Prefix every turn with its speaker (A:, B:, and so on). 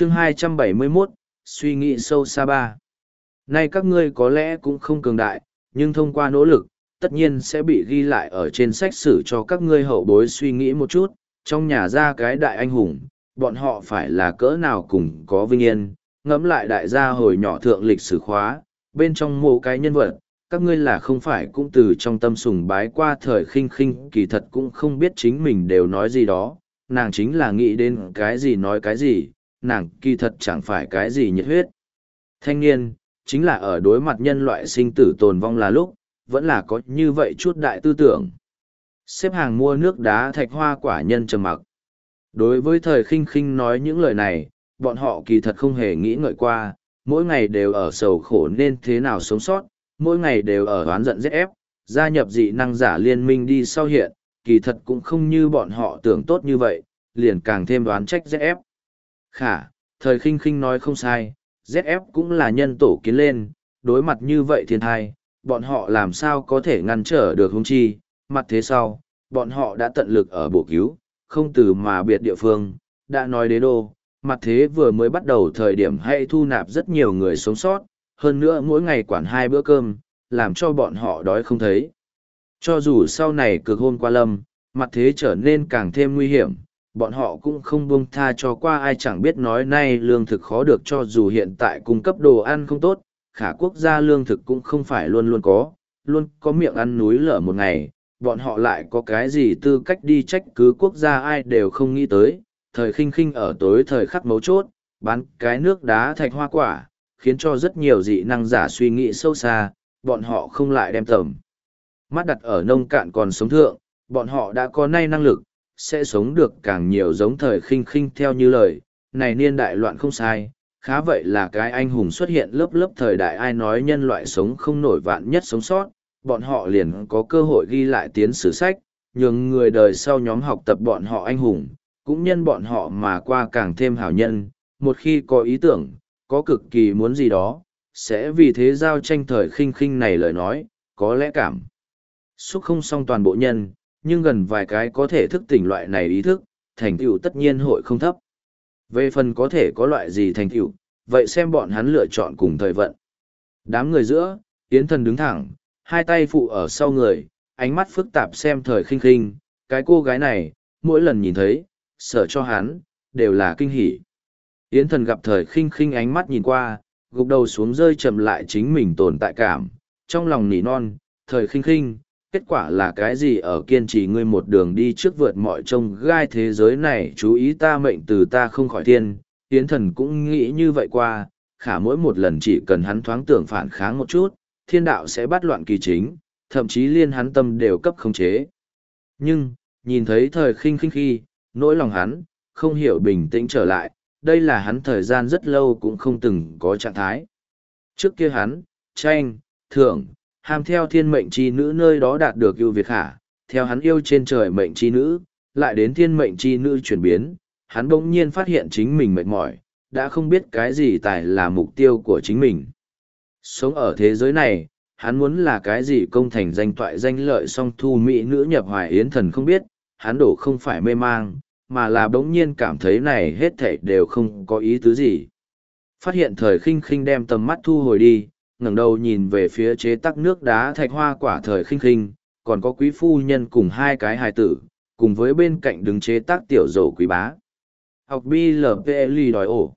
A: chương 271, suy nghĩ sâu xa ba. Nay các ngươi có lẽ cũng không cường đại, nhưng thông qua nỗ lực, tất nhiên sẽ bị ghi lại ở trên sách sử cho các ngươi hậu bối suy nghĩ một chút, trong nhà ra cái đại anh hùng, bọn họ phải là cỡ nào cùng có vinh yên, ngẫm lại đại gia hồi nhỏ thượng lịch sử khóa, bên trong mô cái nhân vật, các ngươi là không phải cũng từ trong tâm sùng bái qua thời khinh khinh kỳ thật cũng không biết chính mình đều nói gì đó, nàng chính là nghĩ đến cái gì nói cái gì, nàng kỳ thật chẳng phải cái gì nhiệt huyết. Thanh niên, chính là ở đối mặt nhân loại sinh tử tồn vong là lúc, vẫn là có như vậy chút đại tư tưởng. Xếp hàng mua nước đá thạch hoa quả nhân trầm mặc. Đối với thời khinh khinh nói những lời này, bọn họ kỳ thật không hề nghĩ ngợi qua, mỗi ngày đều ở sầu khổ nên thế nào sống sót, mỗi ngày đều ở oán giận rét ép, gia nhập dị năng giả liên minh đi sau hiện, kỳ thật cũng không như bọn họ tưởng tốt như vậy, liền càng thêm đoán trách rét ép. Khả, thời khinh khinh nói không sai, ZF cũng là nhân tổ kiến lên, đối mặt như vậy thiên thai, bọn họ làm sao có thể ngăn trở được hung chi, mặt thế sau, bọn họ đã tận lực ở bộ cứu, không từ mà biệt địa phương, đã nói đế đô, mặt thế vừa mới bắt đầu thời điểm hay thu nạp rất nhiều người sống sót, hơn nữa mỗi ngày quản hai bữa cơm, làm cho bọn họ đói không thấy. Cho dù sau này cực hôn qua lâm, mặt thế trở nên càng thêm nguy hiểm, bọn họ cũng không buông tha cho qua ai chẳng biết nói nay lương thực khó được cho dù hiện tại cung cấp đồ ăn không tốt, khả quốc gia lương thực cũng không phải luôn luôn có, luôn có miệng ăn núi lở một ngày, bọn họ lại có cái gì tư cách đi trách cứ quốc gia ai đều không nghĩ tới, thời khinh khinh ở tối thời khắc mấu chốt, bán cái nước đá thạch hoa quả, khiến cho rất nhiều dị năng giả suy nghĩ sâu xa, bọn họ không lại đem tầm. Mắt đặt ở nông cạn còn sống thượng, bọn họ đã có nay năng lực, sẽ sống được càng nhiều giống thời khinh khinh theo như lời, này niên đại loạn không sai, khá vậy là cái anh hùng xuất hiện lớp lớp thời đại ai nói nhân loại sống không nổi vạn nhất sống sót, bọn họ liền có cơ hội ghi lại tiến sử sách, nhường người đời sau nhóm học tập bọn họ anh hùng, cũng nhân bọn họ mà qua càng thêm hảo nhân, một khi có ý tưởng, có cực kỳ muốn gì đó, sẽ vì thế giao tranh thời khinh khinh này lời nói, có lẽ cảm. Xúc không xong toàn bộ nhân, nhưng gần vài cái có thể thức tỉnh loại này ý thức, thành tựu tất nhiên hội không thấp. Về phần có thể có loại gì thành tựu, vậy xem bọn hắn lựa chọn cùng thời vận. Đám người giữa, Yến thần đứng thẳng, hai tay phụ ở sau người, ánh mắt phức tạp xem thời khinh khinh, cái cô gái này, mỗi lần nhìn thấy, sợ cho hắn, đều là kinh hỉ. Yến thần gặp thời khinh khinh ánh mắt nhìn qua, gục đầu xuống rơi chậm lại chính mình tồn tại cảm, trong lòng nỉ non, thời khinh khinh, kết quả là cái gì ở kiên trì ngươi một đường đi trước vượt mọi trông gai thế giới này chú ý ta mệnh từ ta không khỏi thiên, Yến thần cũng nghĩ như vậy qua, khả mỗi một lần chỉ cần hắn thoáng tưởng phản kháng một chút, thiên đạo sẽ bắt loạn kỳ chính, thậm chí liên hắn tâm đều cấp khống chế. Nhưng, nhìn thấy thời khinh khinh khi, nỗi lòng hắn, không hiểu bình tĩnh trở lại, đây là hắn thời gian rất lâu cũng không từng có trạng thái. Trước kia hắn, tranh, thưởng, ham theo thiên mệnh chi nữ nơi đó đạt được ưu việt khả, theo hắn yêu trên trời mệnh chi nữ, lại đến thiên mệnh chi nữ chuyển biến, hắn bỗng nhiên phát hiện chính mình mệt mỏi, đã không biết cái gì tài là mục tiêu của chính mình. Sống ở thế giới này, hắn muốn là cái gì công thành danh toại danh lợi song thu mỹ nữ nhập hoài yến thần không biết, hắn đổ không phải mê mang, mà là bỗng nhiên cảm thấy này hết thảy đều không có ý tứ gì. Phát hiện thời khinh khinh đem tầm mắt thu hồi đi, ngẩng đầu nhìn về phía chế tắc nước đá thạch hoa quả thời khinh khinh, còn có quý phu nhân cùng hai cái hài tử, cùng với bên cạnh đứng chế tác tiểu dầu quý bá. Học BLPLI đòi ổ.